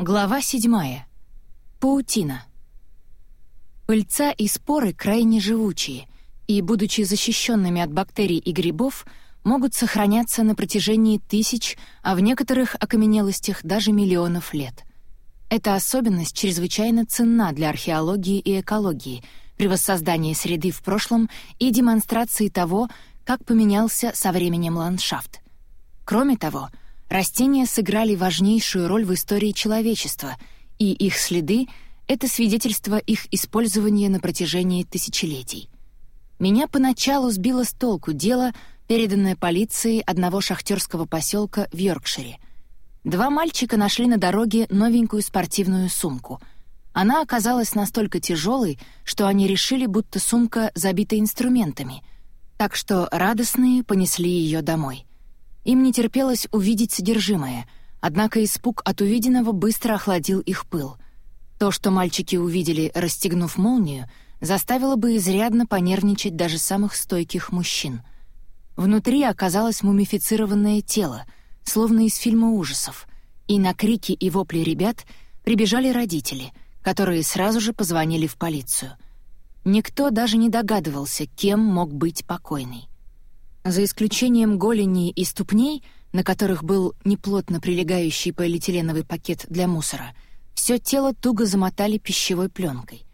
Глава седьмая. Паутина. Пыльца и споры крайне живучие, и, будучи защищенными от бактерий и грибов, могут сохраняться на протяжении тысяч, а в некоторых окаменелостях даже миллионов лет. Эта особенность чрезвычайно ценна для археологии и экологии при воссоздании среды в прошлом и демонстрации того, как поменялся со временем ландшафт. Кроме того, растения сыграли важнейшую роль в истории человечества, и их следы — это свидетельство их использования на протяжении тысячелетий. Меня поначалу сбило с толку дело, переданное полицией одного шахтерского поселка в Йоркшире — Два мальчика нашли на дороге новенькую спортивную сумку. Она оказалась настолько тяжелой, что они решили, будто сумка забита инструментами. Так что радостные понесли ее домой. Им не терпелось увидеть содержимое, однако испуг от увиденного быстро охладил их пыл. То, что мальчики увидели, расстегнув молнию, заставило бы изрядно понервничать даже самых стойких мужчин. Внутри оказалось мумифицированное тело — словно из фильма ужасов, и на крики и вопли ребят прибежали родители, которые сразу же позвонили в полицию. Никто даже не догадывался, кем мог быть покойный. За исключением голени и ступней, на которых был неплотно прилегающий полиэтиленовый пакет для мусора, все тело туго замотали пищевой пленкой.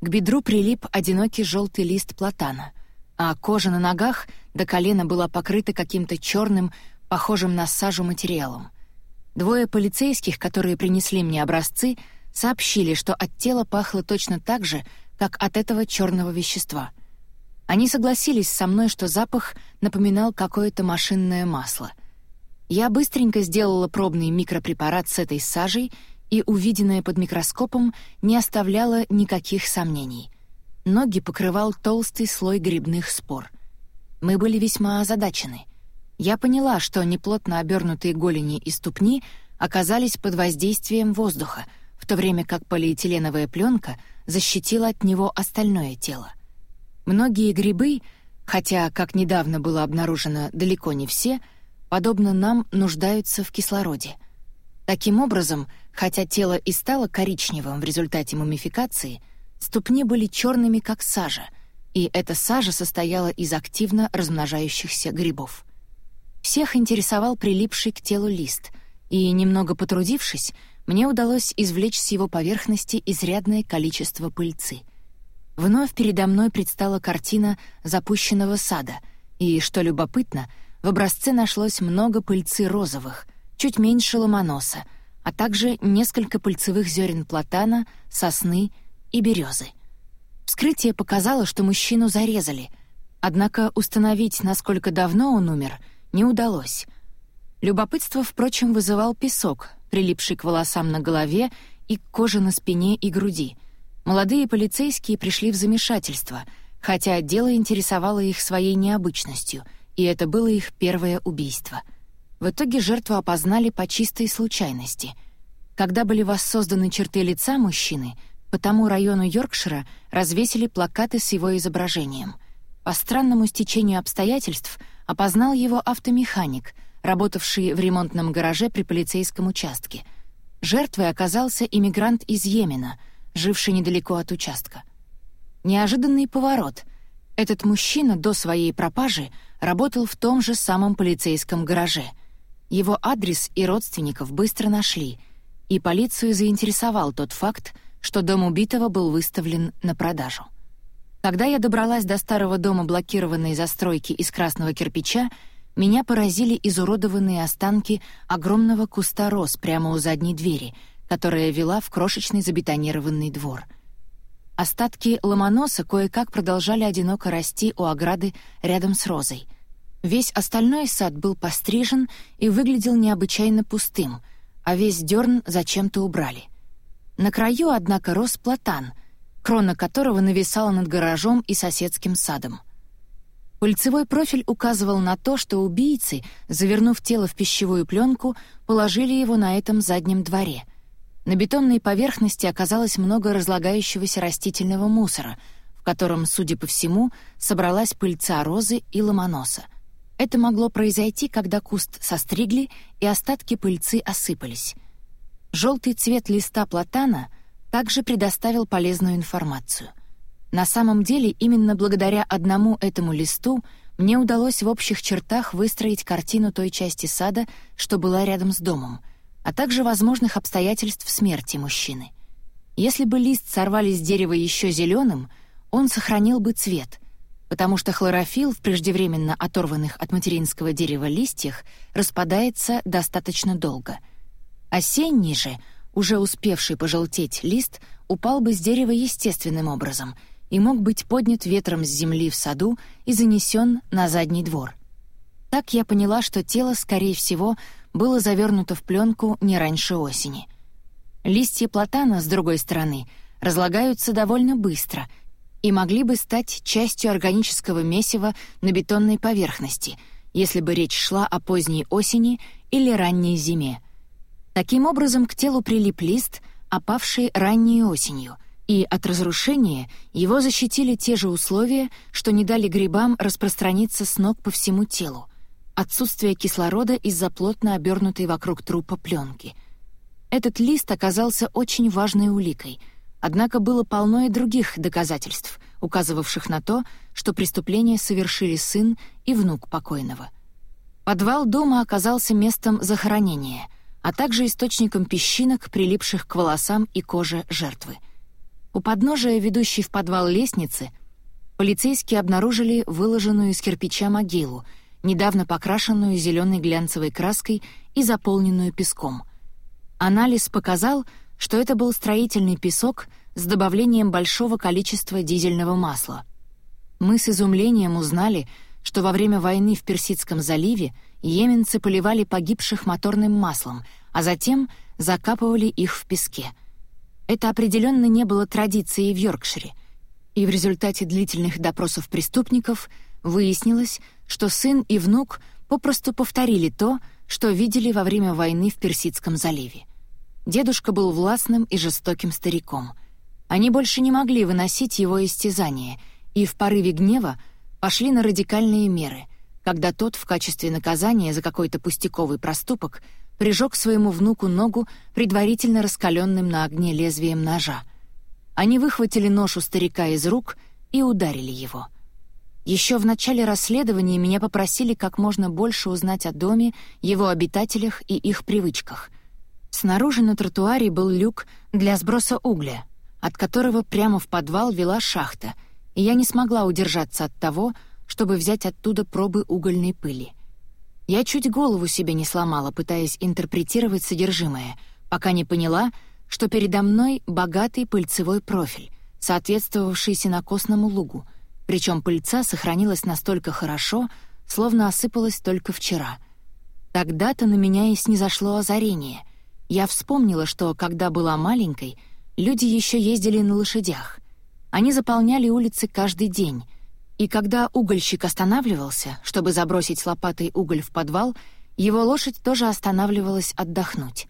К бедру прилип одинокий желтый лист платана, а кожа на ногах до колена была покрыта каким-то черным, похожим на сажу материалом. Двое полицейских, которые принесли мне образцы, сообщили, что от тела пахло точно так же, как от этого черного вещества. Они согласились со мной, что запах напоминал какое-то машинное масло. Я быстренько сделала пробный микропрепарат с этой сажей, и увиденное под микроскопом не оставляло никаких сомнений. Ноги покрывал толстый слой грибных спор. Мы были весьма озадачены — я поняла, что неплотно обернутые голени и ступни оказались под воздействием воздуха, в то время как полиэтиленовая пленка защитила от него остальное тело. Многие грибы, хотя, как недавно было обнаружено, далеко не все, подобно нам, нуждаются в кислороде. Таким образом, хотя тело и стало коричневым в результате мумификации, ступни были черными, как сажа, и эта сажа состояла из активно размножающихся грибов. Всех интересовал прилипший к телу лист, и, немного потрудившись, мне удалось извлечь с его поверхности изрядное количество пыльцы. Вновь передо мной предстала картина запущенного сада, и, что любопытно, в образце нашлось много пыльцы розовых, чуть меньше ломоноса, а также несколько пыльцевых зерен платана, сосны и березы. Вскрытие показало, что мужчину зарезали, однако установить, насколько давно он умер — не удалось. Любопытство, впрочем, вызывал песок, прилипший к волосам на голове и к коже на спине и груди. Молодые полицейские пришли в замешательство, хотя дело интересовало их своей необычностью, и это было их первое убийство. В итоге жертву опознали по чистой случайности. Когда были воссозданы черты лица мужчины, по тому району Йоркшира развесили плакаты с его изображением. По странному стечению обстоятельств — опознал его автомеханик, работавший в ремонтном гараже при полицейском участке. Жертвой оказался иммигрант из Йемена, живший недалеко от участка. Неожиданный поворот. Этот мужчина до своей пропажи работал в том же самом полицейском гараже. Его адрес и родственников быстро нашли, и полицию заинтересовал тот факт, что дом убитого был выставлен на продажу. Когда я добралась до старого дома блокированной застройки из красного кирпича, меня поразили изуродованные останки огромного куста роз прямо у задней двери, которая вела в крошечный забетонированный двор. Остатки ломоноса кое-как продолжали одиноко расти у ограды рядом с розой. Весь остальной сад был пострижен и выглядел необычайно пустым, а весь дерн зачем-то убрали. На краю, однако, рос платан — крона которого нависала над гаражом и соседским садом. Пыльцевой профиль указывал на то, что убийцы, завернув тело в пищевую пленку, положили его на этом заднем дворе. На бетонной поверхности оказалось много разлагающегося растительного мусора, в котором, судя по всему, собралась пыльца розы и ломоноса. Это могло произойти, когда куст состригли и остатки пыльцы осыпались. Желтый цвет листа платана также предоставил полезную информацию. На самом деле, именно благодаря одному этому листу мне удалось в общих чертах выстроить картину той части сада, что была рядом с домом, а также возможных обстоятельств смерти мужчины. Если бы лист сорвали с дерева еще зеленым, он сохранил бы цвет, потому что хлорофилл в преждевременно оторванных от материнского дерева листьях распадается достаточно долго. Осенний же, уже успевший пожелтеть лист, упал бы с дерева естественным образом — и мог быть поднят ветром с земли в саду и занесен на задний двор. Так я поняла, что тело, скорее всего, было завернуто в пленку не раньше осени. Листья платана, с другой стороны, разлагаются довольно быстро и могли бы стать частью органического месива на бетонной поверхности, если бы речь шла о поздней осени или ранней зиме. Таким образом, к телу прилип лист, опавший ранней осенью — и от разрушения его защитили те же условия, что не дали грибам распространиться с ног по всему телу. Отсутствие кислорода из-за плотно обернутой вокруг трупа пленки. Этот лист оказался очень важной уликой, однако было полно и других доказательств, указывавших на то, что преступление совершили сын и внук покойного. Подвал дома оказался местом захоронения, а также источником песчинок, прилипших к волосам и коже жертвы — у подножия, ведущей в подвал лестницы, полицейские обнаружили выложенную из кирпича могилу, недавно покрашенную зеленой глянцевой краской и заполненную песком. Анализ показал, что это был строительный песок с добавлением большого количества дизельного масла. Мы с изумлением узнали, что во время войны в Персидском заливе йеменцы поливали погибших моторным маслом, а затем закапывали их в песке — это определенно не было традицией в Йоркшире, и в результате длительных допросов преступников выяснилось, что сын и внук попросту повторили то, что видели во время войны в Персидском заливе. Дедушка был властным и жестоким стариком. Они больше не могли выносить его истязания, и в порыве гнева пошли на радикальные меры, когда тот в качестве наказания за какой-то пустяковый проступок прижег своему внуку ногу предварительно раскаленным на огне лезвием ножа. Они выхватили нож у старика из рук и ударили его. Еще в начале расследования меня попросили как можно больше узнать о доме, его обитателях и их привычках. Снаружи на тротуаре был люк для сброса угля, от которого прямо в подвал вела шахта, и я не смогла удержаться от того, чтобы взять оттуда пробы угольной пыли. Я чуть голову себе не сломала, пытаясь интерпретировать содержимое, пока не поняла, что передо мной богатый пыльцевой профиль, соответствовавший сенокосному лугу, причем пыльца сохранилась настолько хорошо, словно осыпалась только вчера. Тогда-то на меня и снизошло озарение. Я вспомнила, что, когда была маленькой, люди еще ездили на лошадях. Они заполняли улицы каждый день — и когда угольщик останавливался, чтобы забросить лопатой уголь в подвал, его лошадь тоже останавливалась отдохнуть.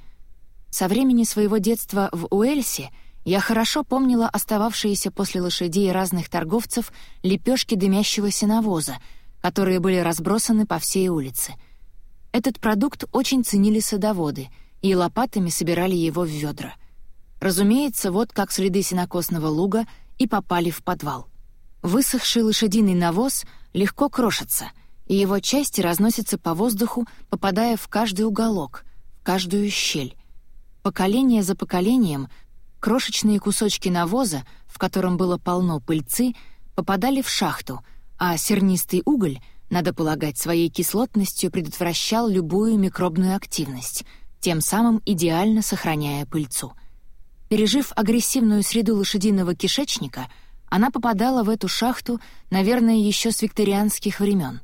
Со времени своего детства в Уэльсе я хорошо помнила остававшиеся после лошадей разных торговцев лепешки дымящегося навоза, которые были разбросаны по всей улице. Этот продукт очень ценили садоводы, и лопатами собирали его в ведра. Разумеется, вот как следы сенокосного луга и попали в подвал — Высохший лошадиный навоз легко крошится, и его части разносятся по воздуху, попадая в каждый уголок, в каждую щель. Поколение за поколением крошечные кусочки навоза, в котором было полно пыльцы, попадали в шахту, а сернистый уголь, надо полагать, своей кислотностью предотвращал любую микробную активность, тем самым идеально сохраняя пыльцу. Пережив агрессивную среду лошадиного кишечника — она попадала в эту шахту, наверное, еще с викторианских времен,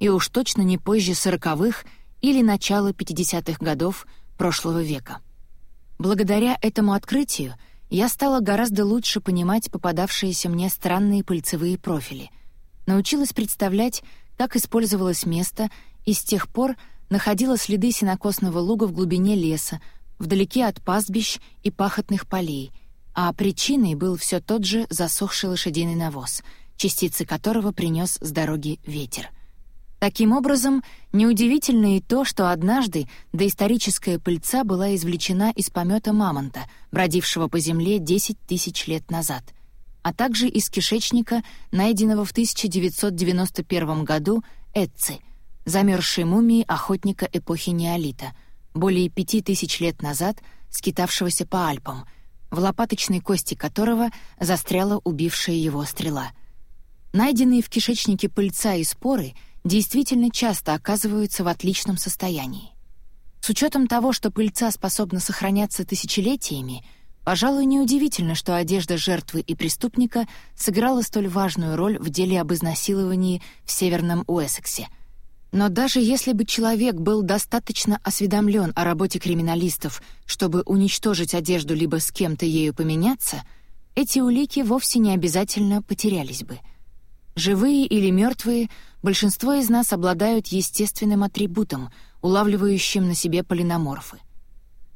и уж точно не позже сороковых или начала 50-х годов прошлого века. Благодаря этому открытию я стала гораздо лучше понимать попадавшиеся мне странные пыльцевые профили, научилась представлять, как использовалось место, и с тех пор находила следы сенокосного луга в глубине леса, вдалеке от пастбищ и пахотных полей — а причиной был все тот же засохший лошадиный навоз, частицы которого принес с дороги ветер. Таким образом, неудивительно и то, что однажды доисторическая пыльца была извлечена из помета мамонта, бродившего по земле 10 тысяч лет назад, а также из кишечника, найденного в 1991 году Эцци, замерзшей мумии охотника эпохи неолита, более пяти тысяч лет назад скитавшегося по Альпам, в лопаточной кости которого застряла убившая его стрела. Найденные в кишечнике пыльца и споры — действительно часто оказываются в отличном состоянии. С учетом того, что пыльца способна сохраняться тысячелетиями, пожалуй, неудивительно, что одежда жертвы и преступника сыграла столь важную роль в деле об изнасиловании в Северном Уэссексе. Но даже если бы человек был достаточно осведомлен о работе криминалистов, чтобы уничтожить одежду либо с кем-то ею поменяться, эти улики вовсе не обязательно потерялись бы. Живые или мертвые — Большинство из нас обладают естественным атрибутом, улавливающим на себе полиноморфы.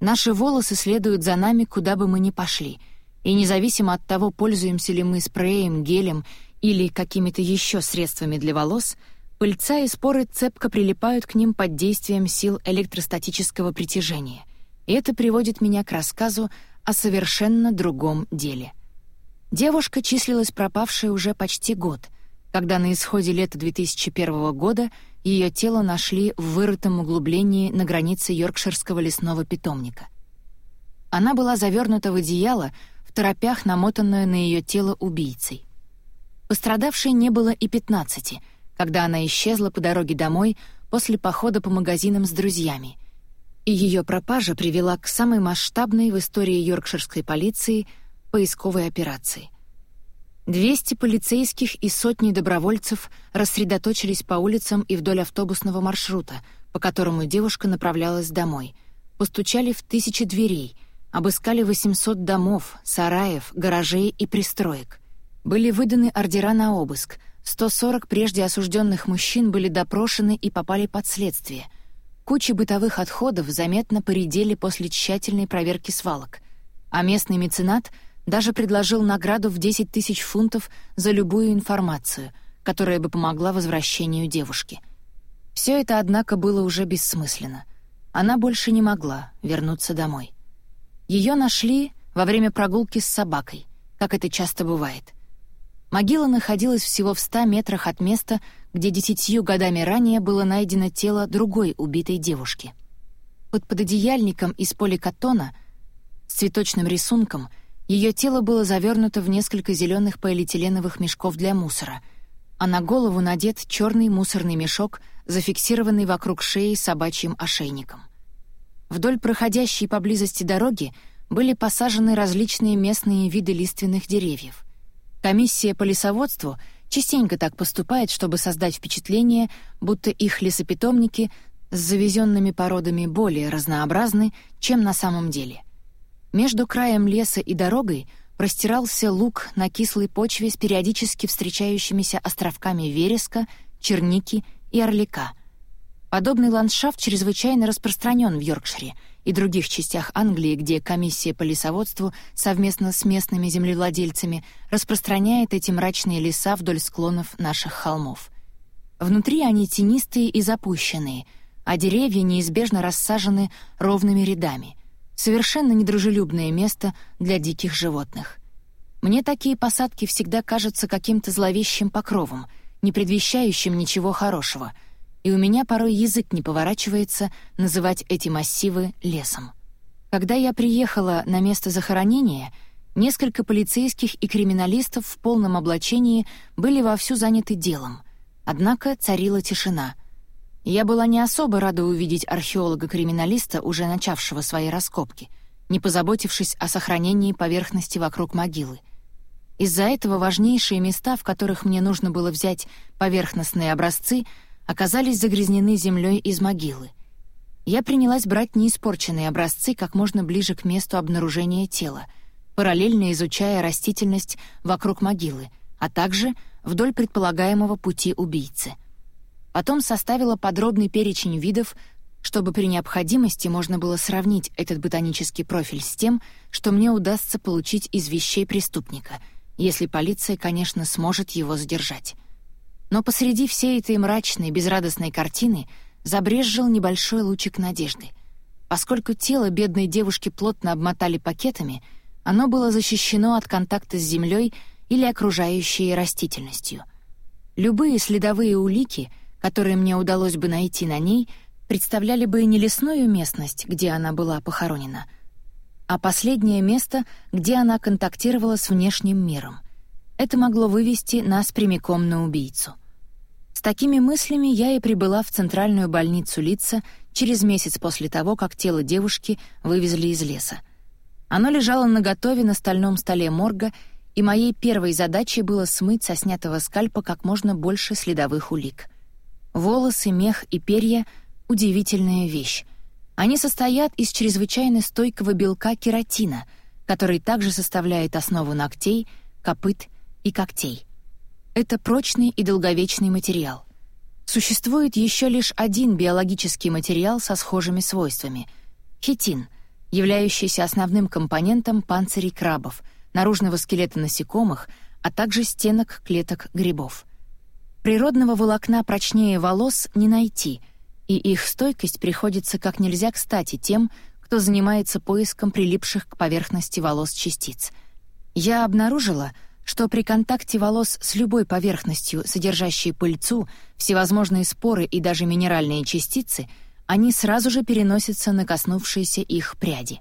Наши волосы следуют за нами, куда бы мы ни пошли, и независимо от того, пользуемся ли мы спреем, гелем или какими-то еще средствами для волос, пыльца и споры цепко прилипают к ним под действием сил электростатического притяжения. И это приводит меня к рассказу о совершенно другом деле. Девушка числилась пропавшей уже почти год — когда на исходе лета 2001 года ее тело нашли в вырытом углублении на границе Йоркширского лесного питомника. Она была завернута в одеяло, в торопях намотанное на ее тело убийцей. Пострадавшей не было и пятнадцати, когда она исчезла по дороге домой после похода по магазинам с друзьями, и ее пропажа привела к самой масштабной в истории йоркширской полиции поисковой операции — 200 полицейских и сотни добровольцев рассредоточились по улицам и вдоль автобусного маршрута, по которому девушка направлялась домой. Постучали в тысячи дверей, обыскали 800 домов, сараев, гаражей и пристроек. Были выданы ордера на обыск. 140 прежде осужденных мужчин были допрошены и попали под следствие. Кучи бытовых отходов заметно поредели после тщательной проверки свалок. А местный меценат — даже предложил награду в 10 тысяч фунтов за любую информацию, которая бы помогла возвращению девушки. Все это, однако, было уже бессмысленно. Она больше не могла вернуться домой. Ее нашли во время прогулки с собакой, как это часто бывает. Могила находилась всего в ста метрах от места, где десятью годами ранее было найдено тело другой убитой девушки. Под пододеяльником из поликатона с цветочным рисунком — ее тело было завернуто в несколько зеленых полиэтиленовых мешков для мусора, а на голову надет черный мусорный мешок, зафиксированный вокруг шеи собачьим ошейником. Вдоль проходящей поблизости дороги были посажены различные местные виды лиственных деревьев. Комиссия по лесоводству частенько так поступает, чтобы создать впечатление, будто их лесопитомники с завезенными породами более разнообразны, чем на самом деле. Между краем леса и дорогой простирался луг на кислой почве с периодически встречающимися островками вереска, черники и орлика. Подобный ландшафт чрезвычайно распространен в Йоркшире и других частях Англии, где комиссия по лесоводству совместно с местными землевладельцами распространяет эти мрачные леса вдоль склонов наших холмов. Внутри они тенистые и запущенные, а деревья неизбежно рассажены ровными рядами совершенно недружелюбное место для диких животных. Мне такие посадки всегда кажутся каким-то зловещим покровом, не предвещающим ничего хорошего, и у меня порой язык не поворачивается называть эти массивы лесом. Когда я приехала на место захоронения, несколько полицейских и криминалистов в полном облачении были вовсю заняты делом. Однако царила тишина — я была не особо рада увидеть археолога-криминалиста, уже начавшего свои раскопки, не позаботившись о сохранении поверхности вокруг могилы. Из-за этого важнейшие места, в которых мне нужно было взять поверхностные образцы, оказались загрязнены землей из могилы. Я принялась брать неиспорченные образцы как можно ближе к месту обнаружения тела, параллельно изучая растительность вокруг могилы, а также вдоль предполагаемого пути убийцы — Потом составила подробный перечень видов, чтобы при необходимости можно было сравнить этот ботанический профиль с тем, что мне удастся получить из вещей преступника, если полиция, конечно, сможет его задержать. Но посреди всей этой мрачной, безрадостной картины забрезжил небольшой лучик надежды. Поскольку тело бедной девушки плотно обмотали пакетами, оно было защищено от контакта с землей или окружающей растительностью. Любые следовые улики, которые мне удалось бы найти на ней, представляли бы не лесную местность, где она была похоронена, а последнее место, где она контактировала с внешним миром. Это могло вывести нас прямиком на убийцу. С такими мыслями я и прибыла в центральную больницу Лица через месяц после того, как тело девушки вывезли из леса. Оно лежало наготове на стальном столе морга, и моей первой задачей было смыть со снятого скальпа как можно больше следовых улик. Волосы, мех и перья — удивительная вещь. Они состоят из чрезвычайно стойкого белка кератина, который также составляет основу ногтей, копыт и когтей. Это прочный и долговечный материал. Существует еще лишь один биологический материал со схожими свойствами — хитин, являющийся основным компонентом панцирей крабов, наружного скелета насекомых, а также стенок клеток грибов. Природного волокна прочнее волос не найти, и их стойкость приходится как нельзя кстати тем, кто занимается поиском прилипших к поверхности волос частиц. Я обнаружила — что при контакте волос с любой поверхностью, содержащей пыльцу, всевозможные споры и даже минеральные частицы, они сразу же переносятся на коснувшиеся их пряди.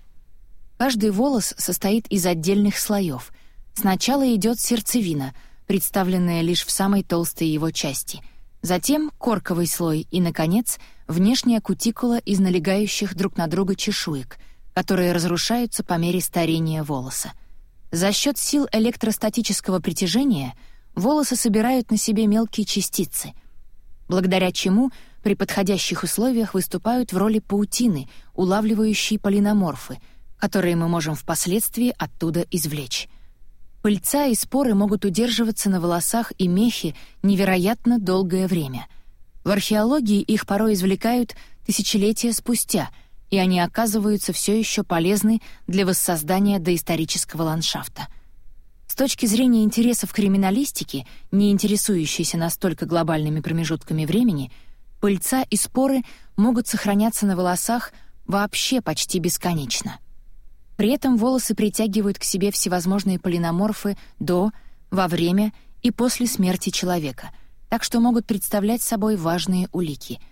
Каждый волос состоит из отдельных слоев. Сначала идет сердцевина, представленная лишь в самой толстой его части, затем корковый слой и, наконец, внешняя кутикула из налегающих друг на друга чешуек, которые разрушаются по мере старения волоса. За счет сил электростатического притяжения волосы собирают на себе мелкие частицы, благодаря чему при подходящих условиях выступают в роли паутины, улавливающей полиноморфы, которые мы можем впоследствии оттуда извлечь. Пыльца и споры могут удерживаться на волосах и мехе невероятно долгое время. В археологии их порой извлекают тысячелетия спустя — и они оказываются все еще полезны для воссоздания доисторического ландшафта. С точки зрения интересов криминалистики, не интересующейся настолько глобальными промежутками времени, пыльца и споры могут сохраняться на волосах вообще почти бесконечно. При этом волосы притягивают к себе всевозможные полиноморфы до, во время и после смерти человека, так что могут представлять собой важные улики —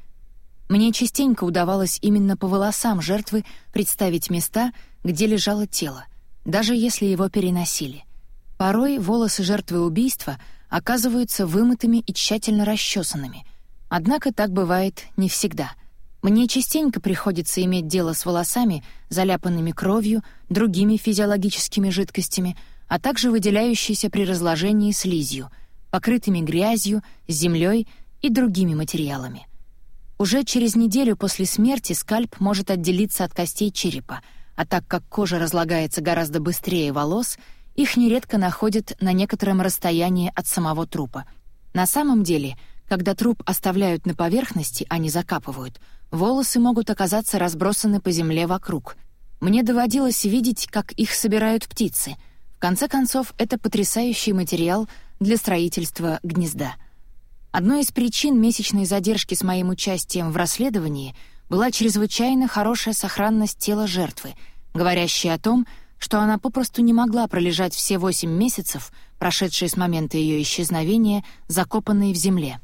мне частенько удавалось именно по волосам жертвы представить места, где лежало тело, даже если его переносили. Порой волосы жертвы убийства оказываются вымытыми и тщательно расчесанными. Однако так бывает не всегда. Мне частенько приходится иметь дело с волосами, заляпанными кровью, другими физиологическими жидкостями, а также выделяющиеся при разложении слизью, покрытыми грязью, землей и другими материалами. Уже через неделю после смерти скальп может отделиться от костей черепа, а так как кожа разлагается гораздо быстрее волос, их нередко находят на некотором расстоянии от самого трупа. На самом деле, когда труп оставляют на поверхности, а не закапывают, волосы могут оказаться разбросаны по земле вокруг. Мне доводилось видеть, как их собирают птицы. В конце концов, это потрясающий материал для строительства гнезда — Одной из причин месячной задержки с моим участием в расследовании была чрезвычайно хорошая сохранность тела жертвы, говорящая о том, что она попросту не могла пролежать все восемь месяцев, прошедшие с момента ее исчезновения, закопанной в земле.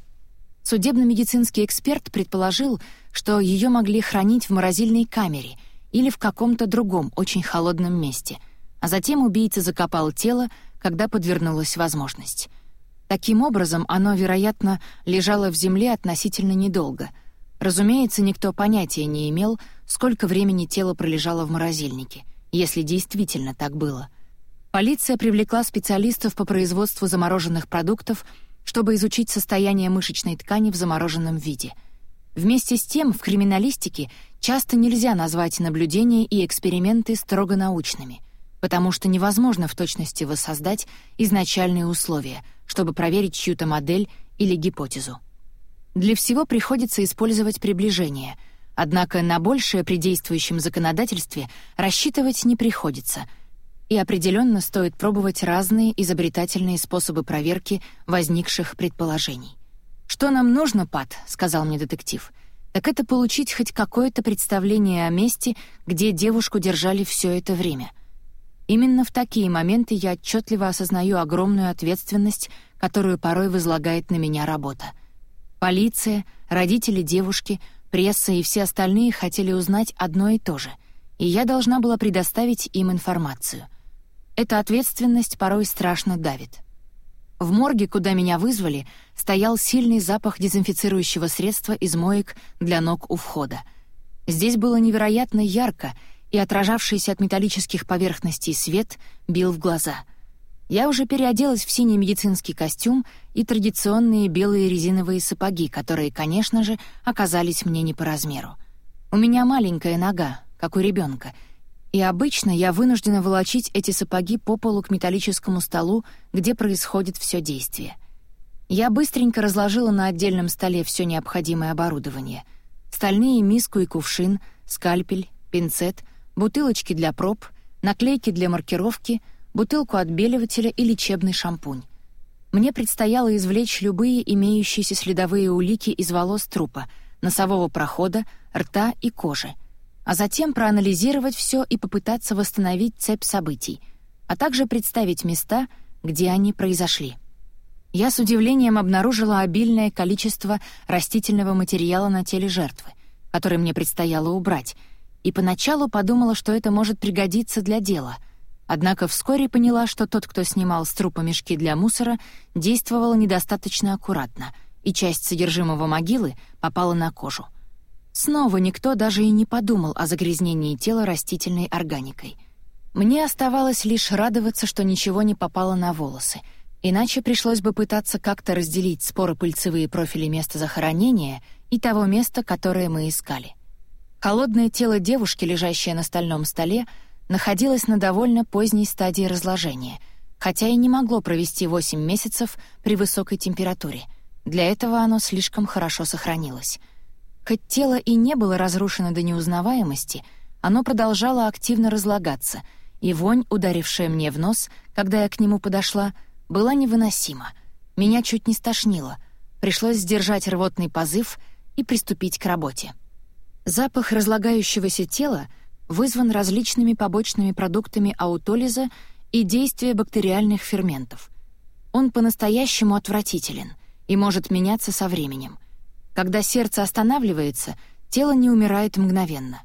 Судебно-медицинский эксперт предположил, что ее могли хранить в морозильной камере или в каком-то другом очень холодном месте, а затем убийца закопал тело, когда подвернулась возможность. Таким образом, оно, вероятно, лежало в земле относительно недолго. Разумеется, никто понятия не имел, сколько времени тело пролежало в морозильнике, если действительно так было. Полиция привлекла специалистов по производству замороженных продуктов, чтобы изучить состояние мышечной ткани в замороженном виде. Вместе с тем, в криминалистике часто нельзя назвать наблюдения и эксперименты строго научными, потому что невозможно в точности воссоздать изначальные условия — чтобы проверить чью-то модель или гипотезу. Для всего приходится использовать приближение, однако на большее при действующем законодательстве рассчитывать не приходится, и определенно стоит пробовать разные изобретательные способы проверки возникших предположений. «Что нам нужно, Пат?» — сказал мне детектив. «Так это получить хоть какое-то представление о месте, где девушку держали все это время». Именно в такие моменты я отчетливо осознаю огромную ответственность, которую порой возлагает на меня работа. Полиция, родители девушки, пресса и все остальные хотели узнать одно и то же, и я должна была предоставить им информацию. Эта ответственность порой страшно давит. В морге, куда меня вызвали, стоял сильный запах дезинфицирующего средства из моек для ног у входа. Здесь было невероятно ярко — и отражавшийся от металлических поверхностей свет бил в глаза. Я уже переоделась в синий медицинский костюм и традиционные белые резиновые сапоги, которые, конечно же, оказались мне не по размеру. У меня маленькая нога, как у ребенка, и обычно я вынуждена волочить эти сапоги по полу к металлическому столу, где происходит все действие. Я быстренько разложила на отдельном столе все необходимое оборудование. Стальные миску и кувшин, скальпель, пинцет — бутылочки для проб, наклейки для маркировки, бутылку отбеливателя и лечебный шампунь. Мне предстояло извлечь любые имеющиеся следовые улики из волос трупа, носового прохода, рта и кожи, а затем проанализировать все и попытаться восстановить цепь событий, а также представить места, где они произошли. Я с удивлением обнаружила обильное количество растительного материала на теле жертвы, который мне предстояло убрать — и поначалу подумала, что это может пригодиться для дела. Однако вскоре поняла, что тот, кто снимал с трупа мешки для мусора, действовал недостаточно аккуратно, и часть содержимого могилы попала на кожу. Снова никто даже и не подумал о загрязнении тела растительной органикой. Мне оставалось лишь радоваться, что ничего не попало на волосы, иначе пришлось бы пытаться как-то разделить споро-пыльцевые профили места захоронения и того места, которое мы искали. Холодное тело девушки, лежащее на стальном столе, находилось на довольно поздней стадии разложения, хотя и не могло провести 8 месяцев при высокой температуре. Для этого оно слишком хорошо сохранилось. Хоть тело и не было разрушено до неузнаваемости, оно продолжало активно разлагаться, и вонь, ударившая мне в нос, когда я к нему подошла, была невыносима. Меня чуть не стошнило. Пришлось сдержать рвотный позыв и приступить к работе. Запах разлагающегося тела вызван различными побочными продуктами аутолиза и действия бактериальных ферментов. Он по-настоящему отвратителен и может меняться со временем. Когда сердце останавливается, тело не умирает мгновенно.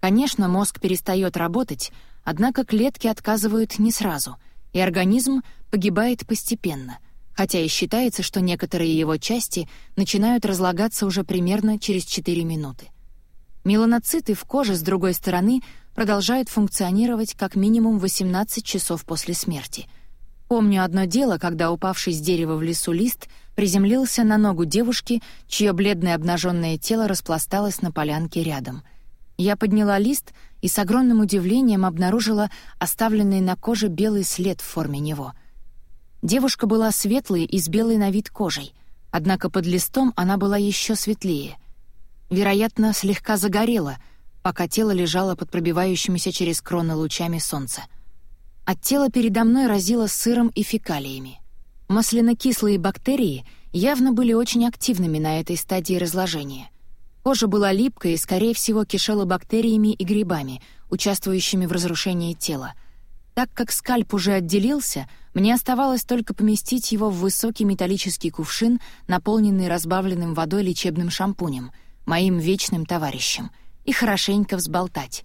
Конечно, мозг перестает работать, однако клетки отказывают не сразу, и организм погибает постепенно, хотя и считается, что некоторые его части начинают разлагаться уже примерно через 4 минуты. Меланоциты в коже, с другой стороны, продолжают функционировать как минимум 18 часов после смерти. Помню одно дело, когда упавший с дерева в лесу лист приземлился на ногу девушки, чье бледное обнаженное тело распласталось на полянке рядом. Я подняла лист и с огромным удивлением обнаружила оставленный на коже белый след в форме него. Девушка была светлой и с белой на вид кожей, однако под листом она была еще светлее — вероятно, слегка загорела, пока тело лежало под пробивающимися через кроны лучами солнца. От тела передо мной разило сыром и фекалиями. Масляно-кислые бактерии явно были очень активными на этой стадии разложения. Кожа была липкой и, скорее всего, кишела бактериями и грибами, участвующими в разрушении тела. Так как скальп уже отделился, мне оставалось только поместить его в высокий металлический кувшин, наполненный разбавленным водой лечебным шампунем — моим вечным товарищем, и хорошенько взболтать.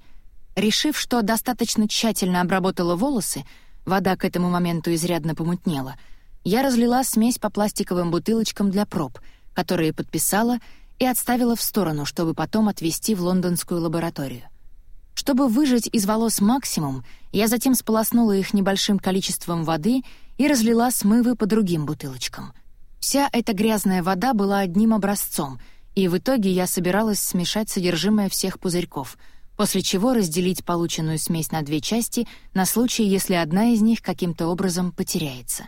Решив, что достаточно тщательно обработала волосы, вода к этому моменту изрядно помутнела, я разлила смесь по пластиковым бутылочкам для проб, которые подписала и отставила в сторону, чтобы потом отвезти в лондонскую лабораторию. Чтобы выжать из волос максимум, я затем сполоснула их небольшим количеством воды и разлила смывы по другим бутылочкам. Вся эта грязная вода была одним образцом — и в итоге я собиралась смешать содержимое всех пузырьков, после чего разделить полученную смесь на две части на случай, если одна из них каким-то образом потеряется.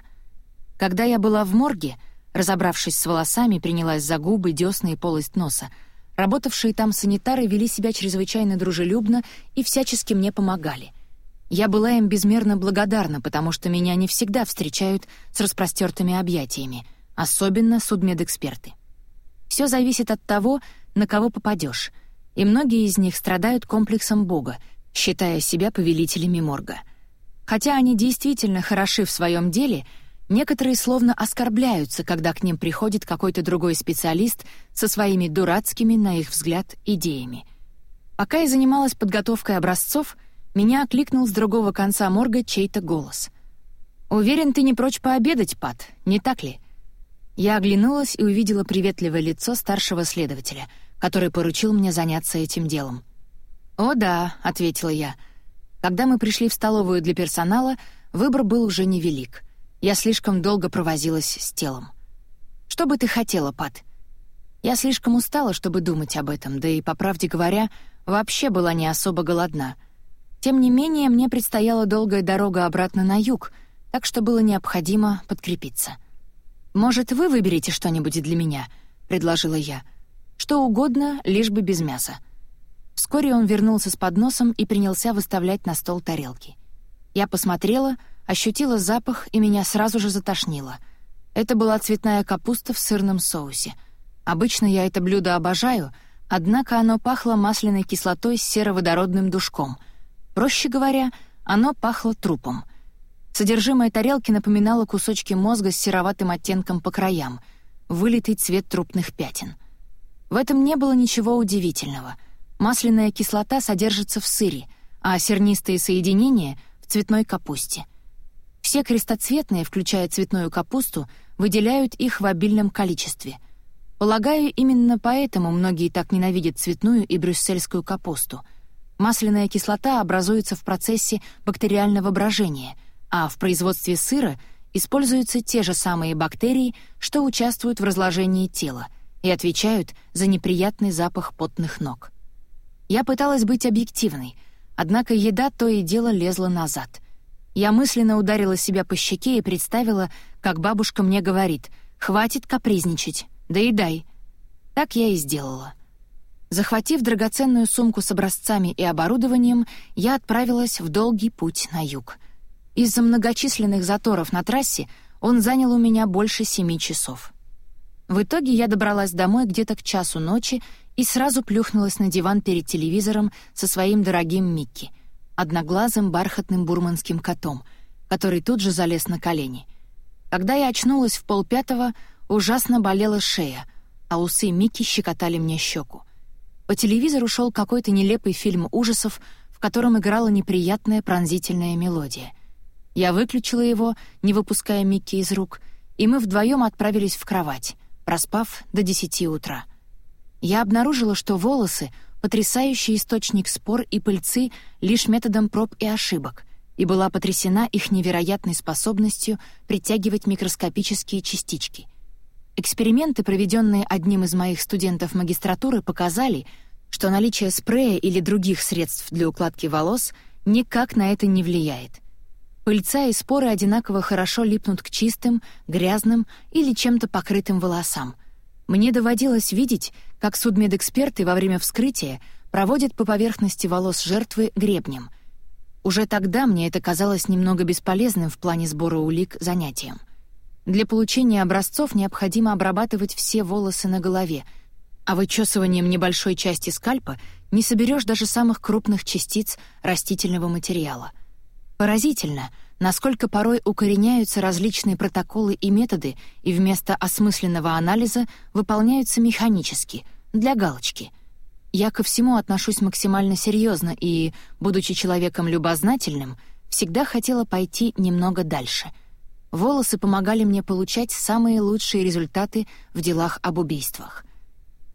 Когда я была в морге, разобравшись с волосами, принялась за губы, десны и полость носа, работавшие там санитары вели себя чрезвычайно дружелюбно и всячески мне помогали. Я была им безмерно благодарна, потому что меня не всегда встречают с распростертыми объятиями, особенно судмедэксперты. Все зависит от того, на кого попадешь, и многие из них страдают комплексом Бога, считая себя повелителями морга. Хотя они действительно хороши в своем деле, некоторые словно оскорбляются, когда к ним приходит какой-то другой специалист со своими дурацкими, на их взгляд, идеями. Пока я занималась подготовкой образцов, меня окликнул с другого конца морга чей-то голос. «Уверен, ты не прочь пообедать, Пат, не так ли?» Я оглянулась и увидела приветливое лицо старшего следователя, который поручил мне заняться этим делом. «О да», — ответила я. Когда мы пришли в столовую для персонала, выбор был уже невелик. Я слишком долго провозилась с телом. «Что бы ты хотела, Пат?» Я слишком устала, чтобы думать об этом, да и, по правде говоря, вообще была не особо голодна. Тем не менее, мне предстояла долгая дорога обратно на юг, так что было необходимо подкрепиться. «Может, вы выберете что-нибудь для меня?» — предложила я. «Что угодно, лишь бы без мяса». Вскоре он вернулся с подносом и принялся выставлять на стол тарелки. Я посмотрела, ощутила запах, и меня сразу же затошнило. Это была цветная капуста в сырном соусе. Обычно я это блюдо обожаю, однако оно пахло масляной кислотой с сероводородным душком. Проще говоря, оно пахло трупом. Содержимое тарелки напоминало кусочки мозга с сероватым оттенком по краям, вылитый цвет трупных пятен. В этом не было ничего удивительного — Масляная кислота содержится в сыре, а сернистые соединения — в цветной капусте. Все крестоцветные, включая цветную капусту, выделяют их в обильном количестве. Полагаю, именно поэтому многие так ненавидят цветную и брюссельскую капусту. Масляная кислота образуется в процессе бактериального брожения, а в производстве сыра используются те же самые бактерии, что участвуют в разложении тела и отвечают за неприятный запах потных ног. Я пыталась быть объективной, однако еда то и дело лезла назад. Я мысленно ударила себя по щеке и представила, как бабушка мне говорит «Хватит капризничать, доедай». Так я и сделала. Захватив драгоценную сумку с образцами и оборудованием, я отправилась в долгий путь на юг. Из-за многочисленных заторов на трассе он занял у меня больше семи часов. В итоге я добралась домой где-то к часу ночи и сразу плюхнулась на диван перед телевизором со своим дорогим Микки, одноглазым бархатным бурманским котом, который тут же залез на колени. Когда я очнулась в полпятого, ужасно болела шея, а усы Микки щекотали мне щеку. По телевизору шел какой-то нелепый фильм ужасов, в котором играла неприятная пронзительная мелодия. Я выключила его, не выпуская Микки из рук, и мы вдвоем отправились в кровать, проспав до десяти утра. Я обнаружила, что волосы — потрясающий источник спор и пыльцы лишь методом проб и ошибок, и была потрясена их невероятной способностью притягивать микроскопические частички. Эксперименты, проведенные одним из моих студентов магистратуры, показали, что наличие спрея или других средств для укладки волос никак на это не влияет. Пыльца и споры одинаково хорошо липнут к чистым, грязным или чем-то покрытым волосам. Мне доводилось видеть, как судмедэксперты во время вскрытия проводят по поверхности волос жертвы гребнем. Уже тогда мне это казалось немного бесполезным в плане сбора улик занятием. Для получения образцов необходимо обрабатывать все волосы на голове, а вычесыванием небольшой части скальпа не соберешь даже самых крупных частиц растительного материала. Поразительно, насколько порой укореняются различные протоколы и методы и вместо осмысленного анализа выполняются механически, для галочки. Я ко всему отношусь максимально серьезно и, будучи человеком любознательным, всегда хотела пойти немного дальше. Волосы помогали мне получать самые лучшие результаты в делах об убийствах.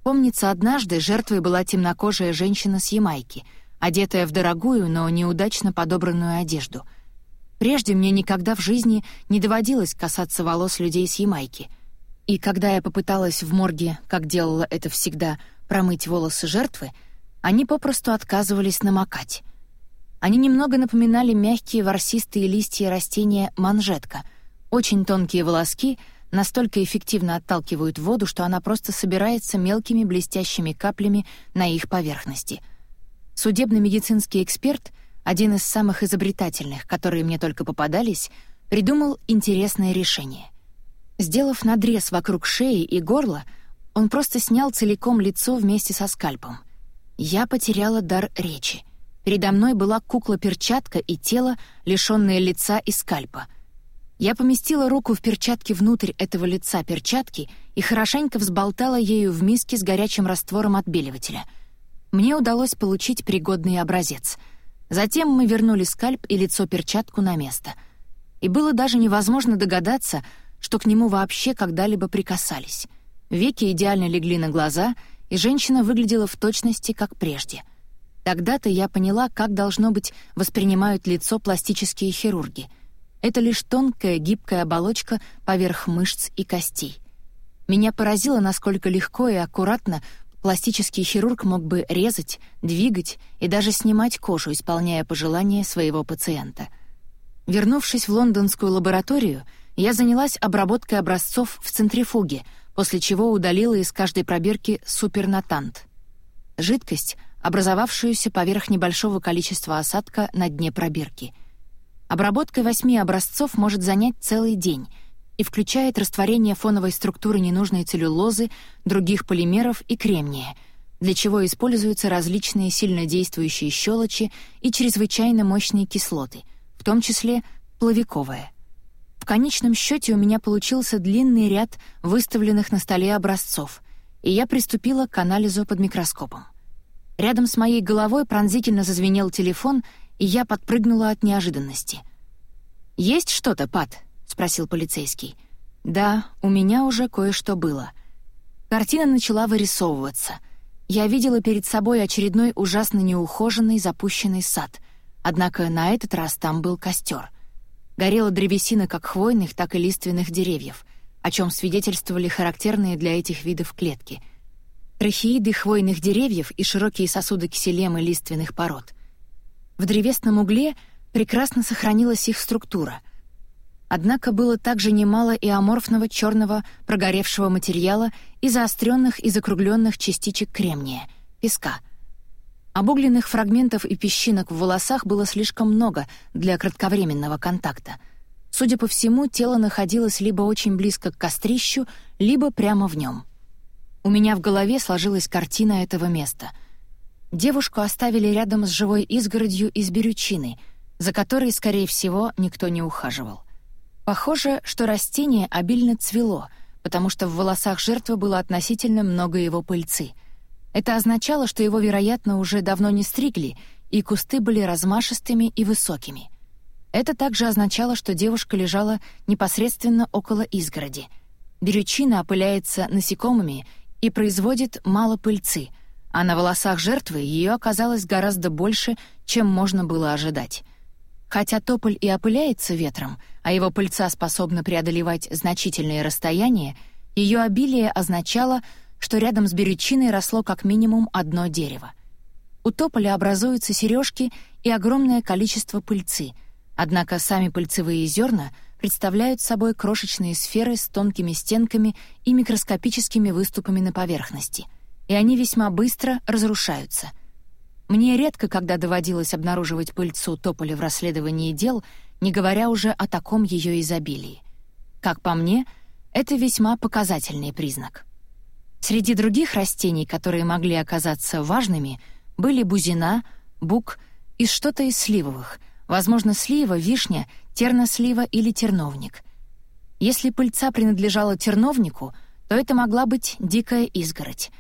Помнится, однажды жертвой была темнокожая женщина с Ямайки, одетая в дорогую, но неудачно подобранную одежду. Прежде мне никогда в жизни не доводилось касаться волос людей с Ямайки — и когда я попыталась в морге, как делала это всегда, промыть волосы жертвы, они попросту отказывались намокать. Они немного напоминали мягкие ворсистые листья растения манжетка. Очень тонкие волоски настолько эффективно отталкивают воду, что она просто собирается мелкими блестящими каплями на их поверхности. Судебно-медицинский эксперт, один из самых изобретательных, которые мне только попадались, придумал интересное решение. Сделав надрез вокруг шеи и горла, он просто снял целиком лицо вместе со скальпом. Я потеряла дар речи. Передо мной была кукла-перчатка и тело, лишённое лица и скальпа. Я поместила руку в перчатке внутрь этого лица перчатки и хорошенько взболтала ею в миске с горячим раствором отбеливателя. Мне удалось получить пригодный образец. Затем мы вернули скальп и лицо-перчатку на место. И было даже невозможно догадаться, что к нему вообще когда-либо прикасались. Веки идеально легли на глаза, и женщина выглядела в точности, как прежде. Тогда-то я поняла, как должно быть воспринимают лицо пластические хирурги. Это лишь тонкая гибкая оболочка поверх мышц и костей. Меня поразило, насколько легко и аккуратно пластический хирург мог бы резать, двигать и даже снимать кожу, исполняя пожелания своего пациента. Вернувшись в лондонскую лабораторию, я занялась обработкой образцов в центрифуге — после чего удалила из каждой пробирки супернатант. Жидкость, образовавшуюся поверх небольшого количества осадка на дне пробирки. Обработка восьми образцов может занять целый день и включает растворение фоновой структуры ненужной целлюлозы, других полимеров и кремния, для чего используются различные сильнодействующие щелочи и чрезвычайно мощные кислоты, в том числе плавиковая. В конечном счете у меня получился длинный ряд выставленных на столе образцов, и я приступила к анализу под микроскопом. Рядом с моей головой пронзительно зазвенел телефон, и я подпрыгнула от неожиданности. «Есть что-то, Пат?» — спросил полицейский. «Да, у меня уже кое-что было». Картина начала вырисовываться. Я видела перед собой очередной ужасно неухоженный запущенный сад, однако на этот раз там был костер. Горела древесина как хвойных, так и лиственных деревьев, о чем свидетельствовали характерные для этих видов клетки. Трахеиды хвойных деревьев и широкие сосуды киселемы лиственных пород. В древесном угле прекрасно сохранилась их структура. Однако было также немало и аморфного черного прогоревшего материала и заостренных и закругленных частичек кремния, песка — Обугленных фрагментов и песчинок в волосах было слишком много для кратковременного контакта. Судя по всему, тело находилось либо очень близко к кострищу, либо прямо в нем. У меня в голове сложилась картина этого места. Девушку оставили рядом с живой изгородью из берючины, за которой, скорее всего, никто не ухаживал. Похоже, что растение обильно цвело, потому что в волосах жертвы было относительно много его пыльцы — это означало, что его, вероятно, уже давно не стригли, и кусты были размашистыми и высокими. Это также означало, что девушка лежала непосредственно около изгороди. Берючина опыляется насекомыми и производит мало пыльцы, а на волосах жертвы ее оказалось гораздо больше, чем можно было ожидать. Хотя тополь и опыляется ветром, а его пыльца способна преодолевать значительные расстояния, ее обилие означало — что рядом с берючиной росло как минимум одно дерево. У тополя образуются сережки и огромное количество пыльцы, однако сами пыльцевые зерна представляют собой крошечные сферы с тонкими стенками и микроскопическими выступами на поверхности, и они весьма быстро разрушаются. Мне редко когда доводилось обнаруживать пыльцу тополя в расследовании дел, не говоря уже о таком ее изобилии. Как по мне, это весьма показательный признак. Среди других растений, которые могли оказаться важными, были бузина, бук и что-то из сливовых, возможно, слива, вишня, тернослива или терновник. Если пыльца принадлежала терновнику, то это могла быть дикая изгородь.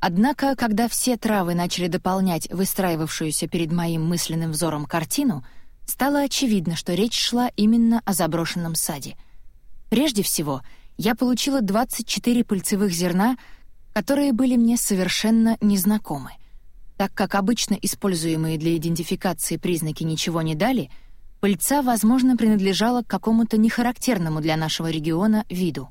Однако, когда все травы начали дополнять выстраивавшуюся перед моим мысленным взором картину, стало очевидно, что речь шла именно о заброшенном саде. Прежде всего, я получила 24 пыльцевых зерна — которые были мне совершенно незнакомы. Так как обычно используемые для идентификации признаки ничего не дали, пыльца, возможно, принадлежала к какому-то нехарактерному для нашего региона виду.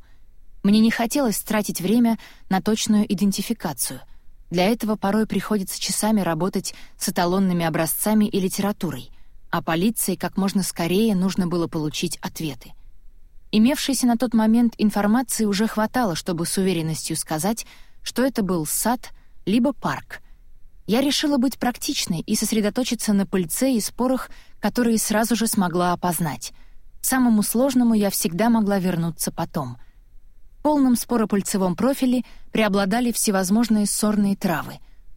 Мне не хотелось тратить время на точную идентификацию. Для этого порой приходится часами работать с эталонными образцами и литературой, а полиции как можно скорее нужно было получить ответы. Имевшейся на тот момент информации уже хватало, чтобы с уверенностью сказать, что это был сад либо парк. Я решила быть практичной и сосредоточиться на пыльце и спорах, которые сразу же смогла опознать. К самому сложному я всегда могла вернуться потом. Полном споропыльцевом профиле преобладали всевозможные сорные травы,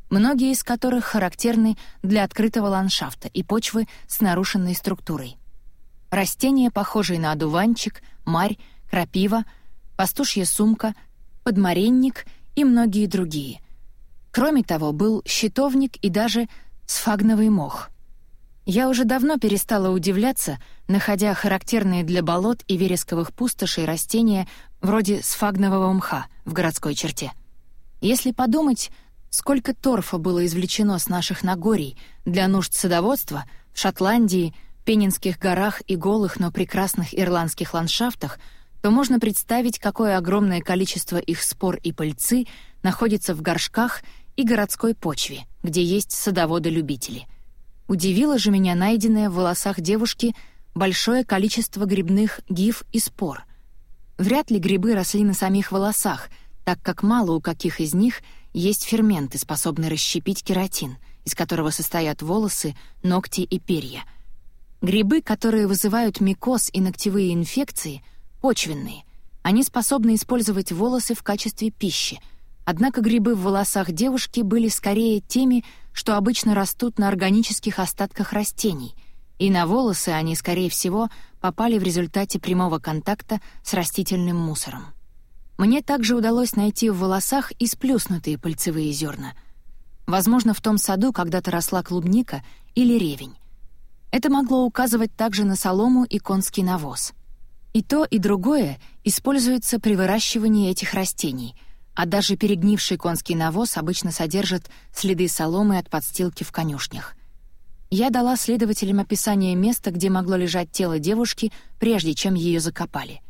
многие из которых характерны для открытого ландшафта и почвы с нарушенной структурой. Растения, похожие на одуванчик, марь, крапива, пастушья сумка, подмаренник и многие другие. Кроме того, был щитовник и даже сфагновый мох. Я уже давно перестала удивляться, находя характерные для болот и вересковых пустошей растения вроде сфагнового мха в городской черте. Если подумать, сколько торфа было извлечено с наших Нагорий для нужд садоводства в Шотландии, Пенинских горах и голых, но прекрасных ирландских ландшафтах, то можно представить, какое огромное количество их спор и пыльцы находится в горшках и городской почве, где есть садоводы-любители — Удивило же меня найденное в волосах девушки большое количество грибных гиф и спор. Вряд ли грибы росли на самих волосах, так как мало у каких из них есть ферменты, способные расщепить кератин, из которого состоят волосы, ногти и перья. Грибы, которые вызывают микоз и ногтевые инфекции, почвенные. Они способны использовать волосы в качестве пищи — Однако грибы в волосах девушки были скорее теми, что обычно растут на органических остатках растений, и на волосы они, скорее всего, попали в результате прямого контакта с растительным мусором. Мне также удалось найти в волосах и сплюснутые пыльцевые зерна. Возможно, в том саду когда-то росла клубника или ревень. Это могло указывать также на солому и конский навоз. И то, и другое используется при выращивании этих растений — а даже перегнивший конский навоз обычно содержит следы соломы от подстилки в конюшнях. Я дала следователям описание места, где могло лежать тело девушки, прежде чем ее закопали.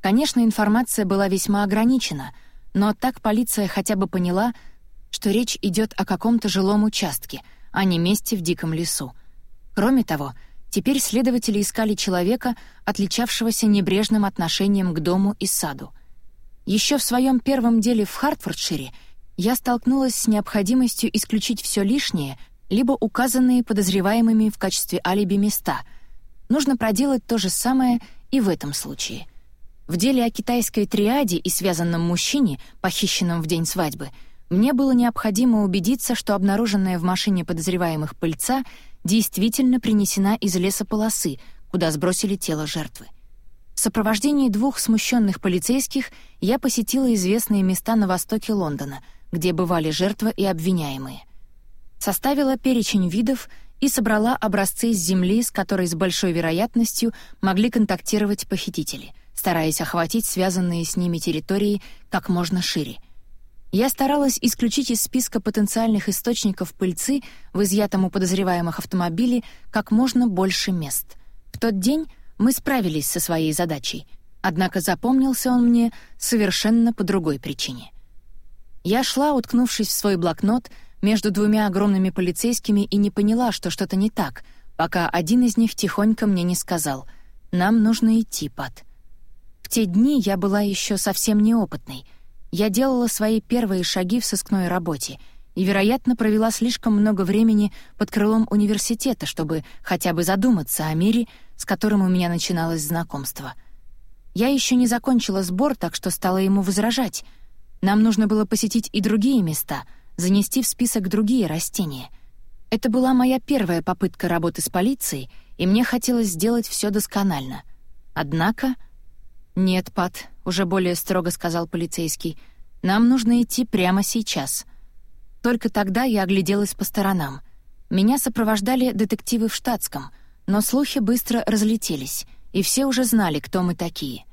Конечно, информация была весьма ограничена, но так полиция хотя бы поняла, что речь идет о каком-то жилом участке, а не месте в диком лесу. Кроме того, теперь следователи искали человека, отличавшегося небрежным отношением к дому и саду — еще в своем первом деле в Хартфордшире я столкнулась с необходимостью исключить все лишнее, либо указанные подозреваемыми в качестве алиби места. Нужно проделать то же самое и в этом случае. В деле о китайской триаде и связанном мужчине, похищенном в день свадьбы, мне было необходимо убедиться, что обнаруженная в машине подозреваемых пыльца действительно принесена из лесополосы, куда сбросили тело жертвы. В сопровождении двух смущенных полицейских я посетила известные места на востоке Лондона, где бывали жертвы и обвиняемые. Составила перечень видов и собрала образцы с земли, с которой с большой вероятностью могли контактировать похитители, стараясь охватить связанные с ними территории как можно шире. Я старалась исключить из списка потенциальных источников пыльцы в изъятом у подозреваемых автомобиле как можно больше мест. В тот день мы справились со своей задачей, однако запомнился он мне совершенно по другой причине. Я шла, уткнувшись в свой блокнот, между двумя огромными полицейскими и не поняла, что что-то не так, пока один из них тихонько мне не сказал «Нам нужно идти, Пат». В те дни я была еще совсем неопытной. Я делала свои первые шаги в сыскной работе и, вероятно, провела слишком много времени под крылом университета, чтобы хотя бы задуматься о мире, с которым у меня начиналось знакомство. Я еще не закончила сбор, так что стала ему возражать. Нам нужно было посетить и другие места, занести в список другие растения. Это была моя первая попытка работы с полицией, и мне хотелось сделать все досконально. Однако... «Нет, Пат», — уже более строго сказал полицейский, — «нам нужно идти прямо сейчас». Только тогда я огляделась по сторонам. Меня сопровождали детективы в штатском — но слухи быстро разлетелись, и все уже знали, кто мы такие.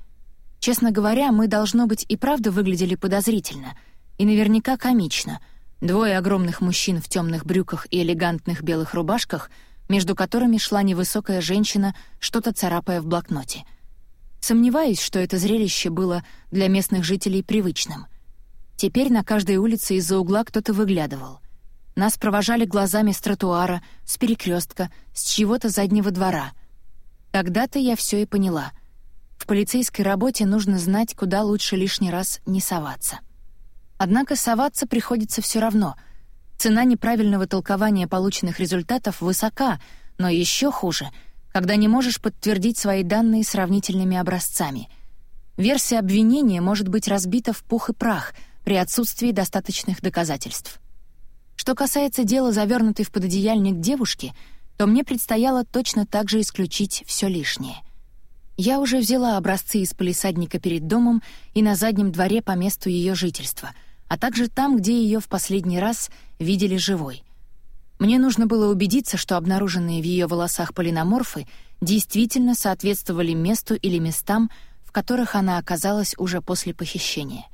Честно говоря, мы, должно быть, и правда выглядели подозрительно, и наверняка комично. Двое огромных мужчин в темных брюках и элегантных белых рубашках, между которыми шла невысокая женщина, что-то царапая в блокноте. Сомневаюсь, что это зрелище было для местных жителей привычным. Теперь на каждой улице из-за угла кто-то выглядывал — нас провожали глазами с тротуара, с перекрестка, с чего-то заднего двора. Тогда-то я все и поняла. В полицейской работе нужно знать, куда лучше лишний раз не соваться. Однако соваться приходится все равно. Цена неправильного толкования полученных результатов высока, но еще хуже, когда не можешь подтвердить свои данные сравнительными образцами. версия обвинения может быть разбита в пух и прах при отсутствии достаточных доказательств. Что касается дела, завернутой в пододеяльник девушки, то мне предстояло точно так же исключить все лишнее. Я уже взяла образцы из полисадника перед домом и на заднем дворе по месту ее жительства, а также там, где ее в последний раз видели живой. Мне нужно было убедиться, что обнаруженные в ее волосах полиноморфы действительно соответствовали месту или местам, в которых она оказалась уже после похищения.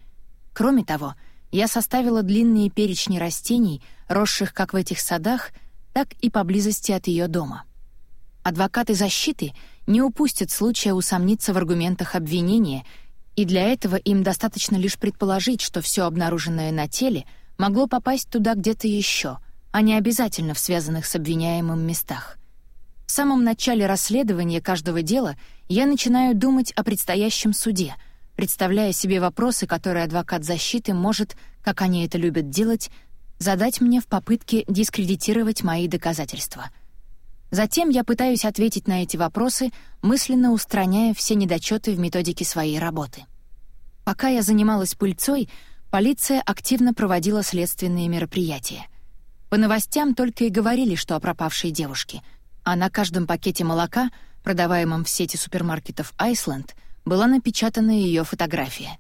Кроме того, я составила длинные перечни растений, росших как в этих садах, так и поблизости от ее дома. Адвокаты защиты не упустят случая усомниться в аргументах обвинения, и для этого им достаточно лишь предположить, что все обнаруженное на теле могло попасть туда где-то еще, а не обязательно в связанных с обвиняемым местах. В самом начале расследования каждого дела я начинаю думать о предстоящем суде, представляя себе вопросы, которые адвокат защиты может, как они это любят делать, задать мне в попытке дискредитировать мои доказательства. Затем я пытаюсь ответить на эти вопросы, мысленно устраняя все недочеты в методике своей работы. Пока я занималась пыльцой, полиция активно проводила следственные мероприятия. По новостям только и говорили, что о пропавшей девушке, а на каждом пакете молока, продаваемом в сети супермаркетов «Айсленд», была напечатана ее фотография.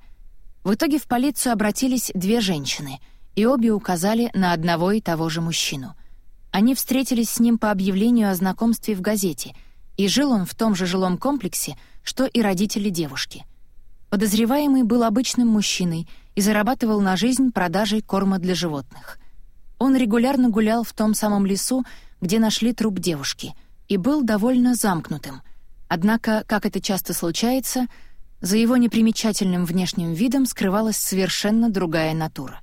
В итоге в полицию обратились две женщины, и обе указали на одного и того же мужчину. Они встретились с ним по объявлению о знакомстве в газете, и жил он в том же жилом комплексе, что и родители девушки. Подозреваемый был обычным мужчиной и зарабатывал на жизнь продажей корма для животных. Он регулярно гулял в том самом лесу, где нашли труп девушки, и был довольно замкнутым. Однако, как это часто случается, за его непримечательным внешним видом скрывалась совершенно другая натура.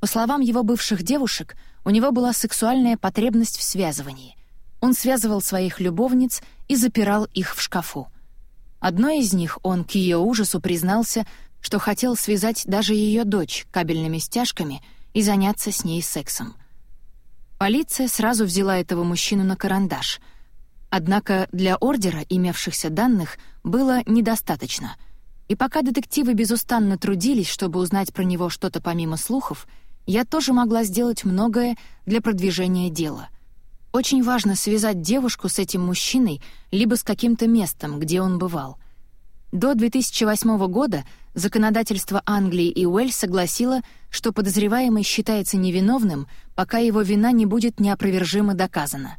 По словам его бывших девушек, у него была сексуальная потребность в связывании. Он связывал своих любовниц и запирал их в шкафу. Одной из них он, к ее ужасу, признался, что хотел связать даже ее дочь кабельными стяжками — и заняться с ней сексом. Полиция сразу взяла этого мужчину на карандаш. Однако для ордера имевшихся данных было недостаточно. И пока детективы безустанно трудились, чтобы узнать про него что-то помимо слухов, я тоже могла сделать многое для продвижения дела. Очень важно связать девушку с этим мужчиной либо с каким-то местом, где он бывал. До 2008 года законодательство Англии и Уэльс согласило, что подозреваемый считается невиновным, пока его вина не будет неопровержимо доказана.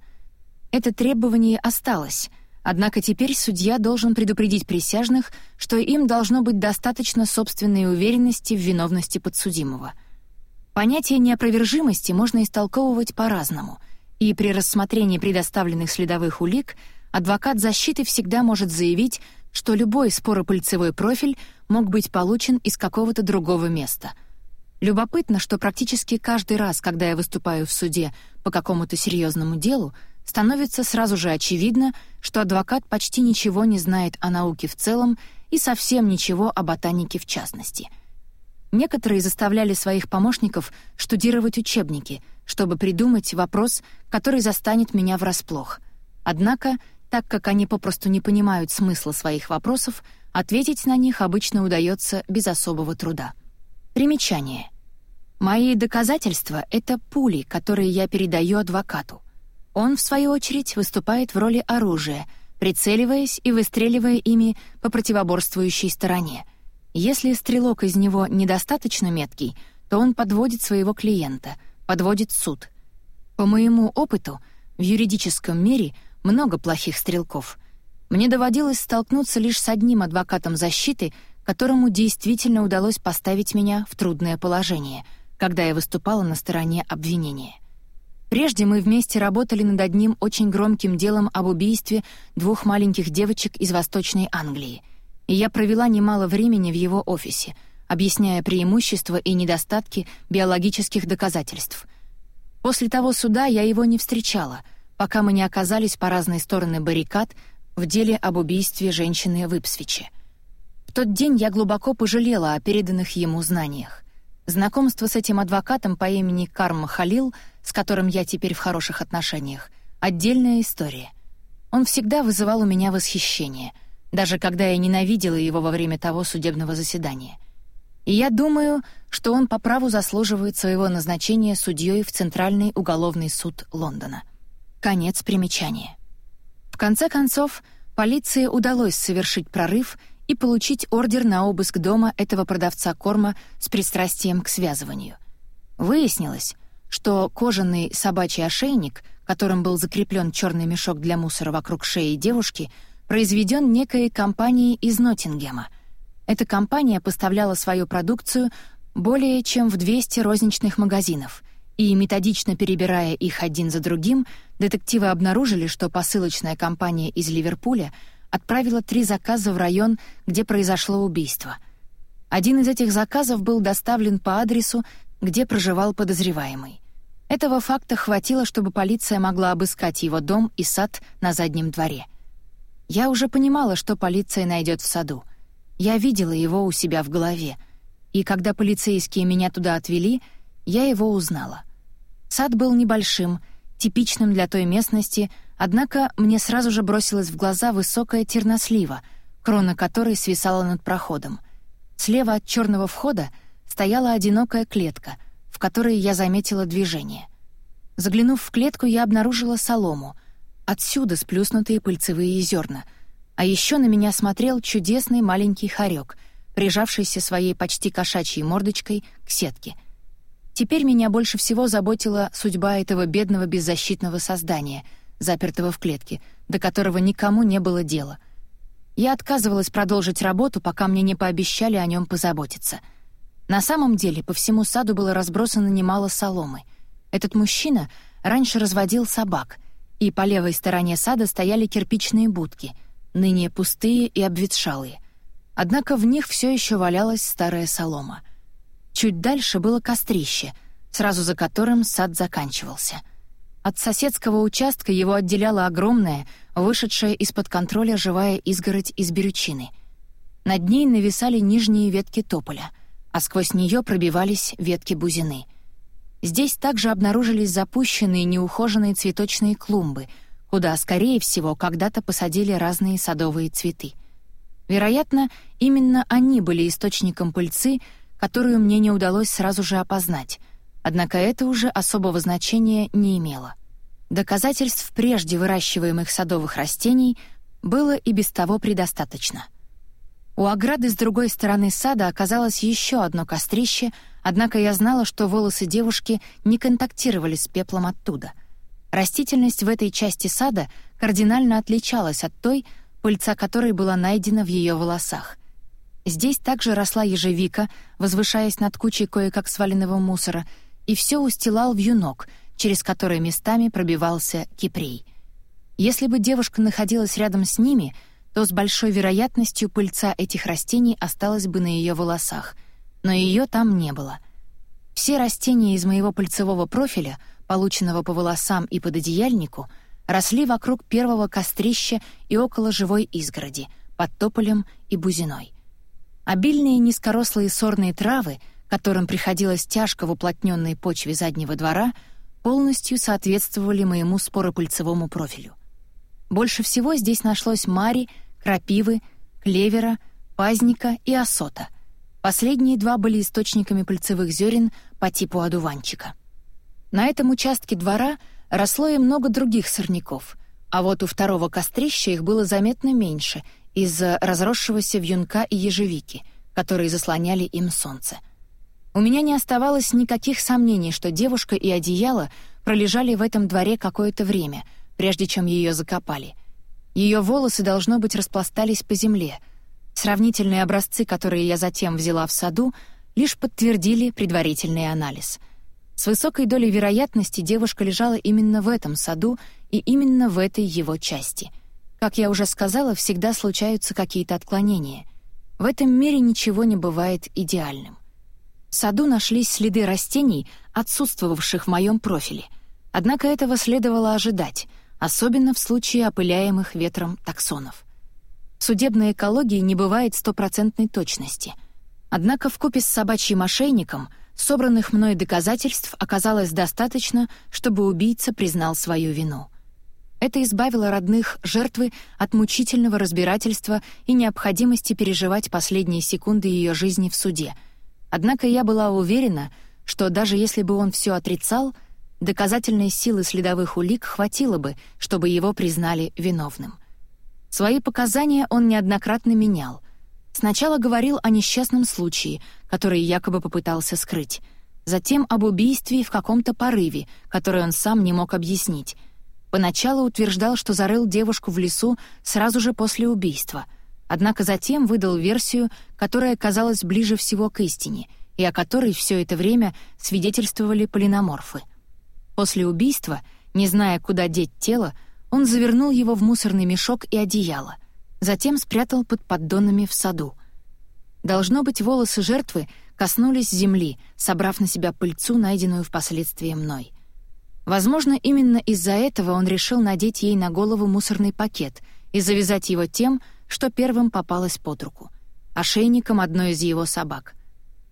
Это требование осталось, однако теперь судья должен предупредить присяжных, что им должно быть достаточно собственной уверенности в виновности подсудимого. Понятие неопровержимости можно истолковывать по-разному, и при рассмотрении предоставленных следовых улик адвокат защиты всегда может заявить, что любой споропыльцевой профиль мог быть получен из какого-то другого места. Любопытно, что практически каждый раз, когда я выступаю в суде по какому-то серьезному делу, становится сразу же очевидно, что адвокат почти ничего не знает о науке в целом и совсем ничего о ботанике в частности. Некоторые заставляли своих помощников штудировать учебники, чтобы придумать вопрос, который застанет меня врасплох. Однако так как они попросту не понимают смысла своих вопросов, ответить на них обычно удается без особого труда. Примечание. Мои доказательства — это пули, которые я передаю адвокату. Он, в свою очередь, выступает в роли оружия, прицеливаясь и выстреливая ими по противоборствующей стороне. Если стрелок из него недостаточно меткий, то он подводит своего клиента, подводит суд. По моему опыту, в юридическом мире — много плохих стрелков. Мне доводилось столкнуться лишь с одним адвокатом защиты, которому действительно удалось поставить меня в трудное положение, когда я выступала на стороне обвинения. Прежде мы вместе работали над одним очень громким делом об убийстве двух маленьких девочек из Восточной Англии, и я провела немало времени в его офисе, объясняя преимущества и недостатки биологических доказательств. После того суда я его не встречала — пока мы не оказались по разные стороны баррикад в деле об убийстве женщины в Ипсвиче. В тот день я глубоко пожалела о переданных ему знаниях. Знакомство с этим адвокатом по имени Карм Халил, с которым я теперь в хороших отношениях, отдельная история. Он всегда вызывал у меня восхищение, даже когда я ненавидела его во время того судебного заседания. И я думаю, что он по праву заслуживает своего назначения судьей в Центральный уголовный суд Лондона. Конец примечания. В конце концов, полиции удалось совершить прорыв и получить ордер на обыск дома этого продавца корма с пристрастием к связыванию. Выяснилось, что кожаный собачий ошейник, которым был закреплен черный мешок для мусора вокруг шеи девушки, произведен некой компанией из Ноттингема. Эта компания поставляла свою продукцию более чем в 200 розничных магазинов, и, методично перебирая их один за другим, детективы обнаружили, что посылочная компания из Ливерпуля отправила три заказа в район, где произошло убийство. Один из этих заказов был доставлен по адресу, где проживал подозреваемый. Этого факта хватило, чтобы полиция могла обыскать его дом и сад на заднем дворе. Я уже понимала, что полиция найдет в саду. Я видела его у себя в голове, и когда полицейские меня туда отвели, я его узнала. Сад был небольшим, типичным для той местности, однако мне сразу же бросилась в глаза высокая тернослива, крона которой свисала над проходом. Слева от черного входа стояла одинокая клетка, в которой я заметила движение. Заглянув в клетку, я обнаружила солому, отсюда сплюснутые пыльцевые зерна, а еще на меня смотрел чудесный маленький хорек, прижавшийся своей почти кошачьей мордочкой к сетке. Теперь меня больше всего заботила судьба этого бедного беззащитного создания, запертого в клетке, до которого никому не было дела. Я отказывалась продолжить работу, пока мне не пообещали о нем позаботиться — на самом деле по всему саду было разбросано немало соломы. Этот мужчина раньше разводил собак, и по левой стороне сада стояли кирпичные будки, ныне пустые и обветшалые. Однако в них все еще валялась старая солома. Чуть дальше было кострище, сразу за которым сад заканчивался. От соседского участка его отделяла огромная, вышедшая из-под контроля живая изгородь из берючины. Над ней нависали нижние ветки тополя — а сквозь нее пробивались ветки бузины. Здесь также обнаружились запущенные неухоженные цветочные клумбы, куда, скорее всего, когда-то посадили разные садовые цветы. Вероятно, именно они были источником пыльцы, которую мне не удалось сразу же опознать, однако это уже особого значения не имело. Доказательств прежде выращиваемых садовых растений было и без того предостаточно — у ограды с другой стороны сада оказалось еще одно кострище, однако я знала, что волосы девушки не контактировали с пеплом оттуда. Растительность в этой части сада кардинально отличалась от той, пыльца которой была найдена в ее волосах. Здесь также росла ежевика, возвышаясь над кучей кое-как сваленного мусора, и все устилал вьюнок, через который местами пробивался кипрей. Если бы девушка находилась рядом с ними — то с большой вероятностью пыльца этих растений осталась бы на ее волосах, но ее там не было. Все растения из моего пыльцевого профиля, полученного по волосам и под одеяльнику, росли вокруг первого кострища и около живой изгороди, под тополем и бузиной. Обильные низкорослые сорные травы, которым приходилось тяжко в уплотненной почве заднего двора, полностью соответствовали моему споропыльцевому профилю. Больше всего здесь нашлось мари, крапивы, клевера, пазника и осота. Последние два были источниками пыльцевых зерен по типу одуванчика. На этом участке двора росло и много других сорняков, а вот у второго кострища их было заметно меньше из-за разросшегося вьюнка и ежевики, которые заслоняли им солнце. У меня не оставалось никаких сомнений, что девушка и одеяло пролежали в этом дворе какое-то время, прежде чем ее закопали — ее волосы, должно быть, распластались по земле. Сравнительные образцы, которые я затем взяла в саду, лишь подтвердили предварительный анализ. С высокой долей вероятности девушка лежала именно в этом саду и именно в этой его части. Как я уже сказала, всегда случаются какие-то отклонения. В этом мире ничего не бывает идеальным. В саду нашлись следы растений, отсутствовавших в моем профиле. Однако этого следовало ожидать — особенно в случае опыляемых ветром таксонов. В судебной экологии не бывает стопроцентной точности. Однако в купе с собачьим мошенником собранных мной доказательств оказалось достаточно, чтобы убийца признал свою вину. Это избавило родных жертвы от мучительного разбирательства и необходимости переживать последние секунды ее жизни в суде. Однако я была уверена, что даже если бы он все отрицал, доказательной силы следовых улик хватило бы, чтобы его признали виновным. Свои показания он неоднократно менял. Сначала говорил о несчастном случае, который якобы попытался скрыть, затем об убийстве в каком-то порыве, который он сам не мог объяснить, Поначалу утверждал, что зарыл девушку в лесу сразу же после убийства, однако затем выдал версию, которая казалась ближе всего к истине и о которой все это время свидетельствовали полиноморфы. После убийства, не зная, куда деть тело, он завернул его в мусорный мешок и одеяло, затем спрятал под поддонами в саду. Должно быть, волосы жертвы коснулись земли, собрав на себя пыльцу, найденную впоследствии мной. Возможно, именно из-за этого он решил надеть ей на голову мусорный пакет и завязать его тем, что первым попалось под руку — ошейником одной из его собак.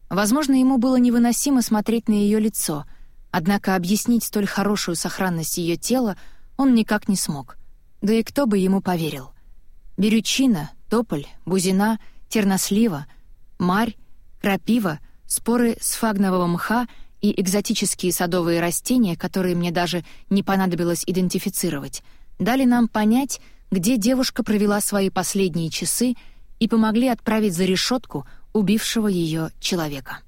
Возможно, ему было невыносимо смотреть на ее лицо, однако объяснить столь хорошую сохранность ее тела он никак не смог. Да и кто бы ему поверил? Берючина, тополь, бузина, тернослива, марь, крапива, споры сфагнового мха — и экзотические садовые растения, которые мне даже не понадобилось идентифицировать, дали нам понять, где девушка провела свои последние часы и помогли отправить за решетку убившего ее человека.